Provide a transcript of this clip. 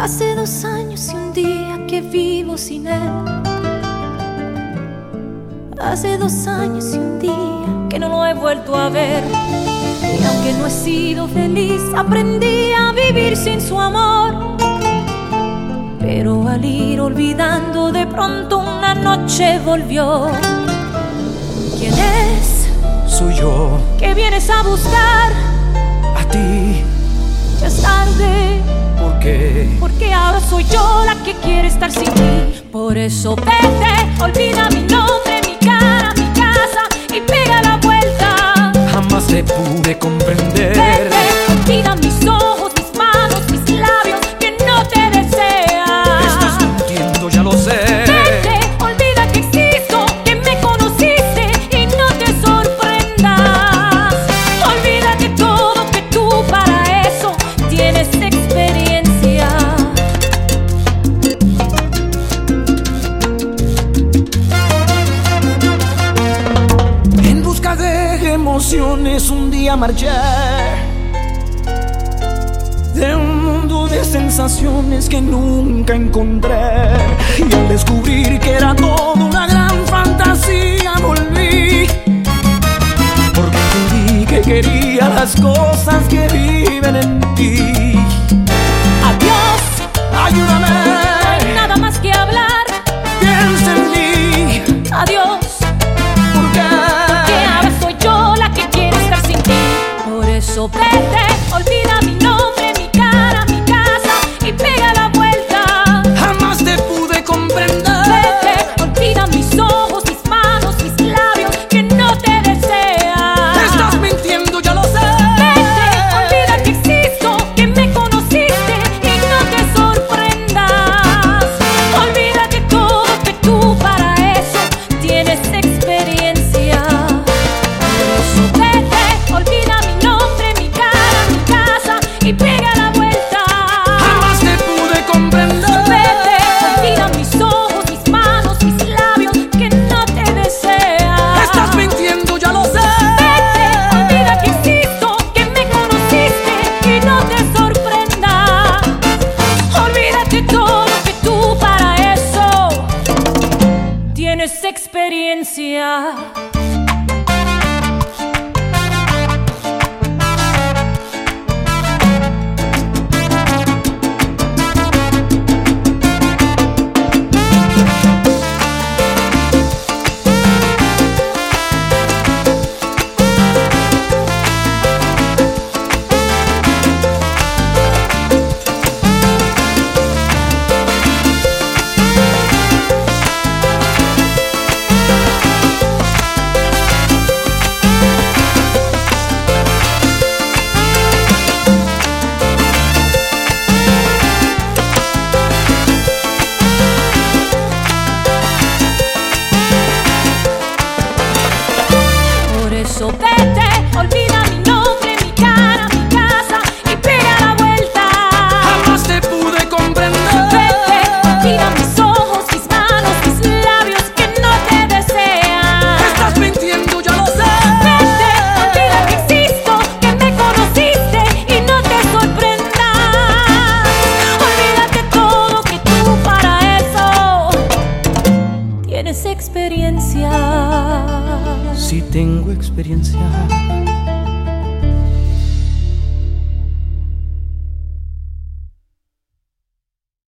Hace dos años y un día que vivo sin él. Hace dos años y un día que no lo he vuelto a ver. Y aunque no he sido feliz, aprendí a vivir sin su amor. Pero al ir olvidando, de pronto una noche volvió. ¿Quién es? Soy yo, Que vienes a buscar. a ti, Ya es tarde. Porque ahora soy yo la que quiere estar sin ti. Por eso vete, olvida mi nombre, mi cara, mi casa y pega la vuelta. Jamás te pude comprender. Un día marché de un mundo de sensaciones que nunca encontré y al descubrir que era todo una gran fantasía volví porque entendí que quería las cosas que viven en ti. Adiós. Ayúdame, nada más que hablar. piensa en mí, Adiós, Por experiencia. Por eso si tengo experiencia.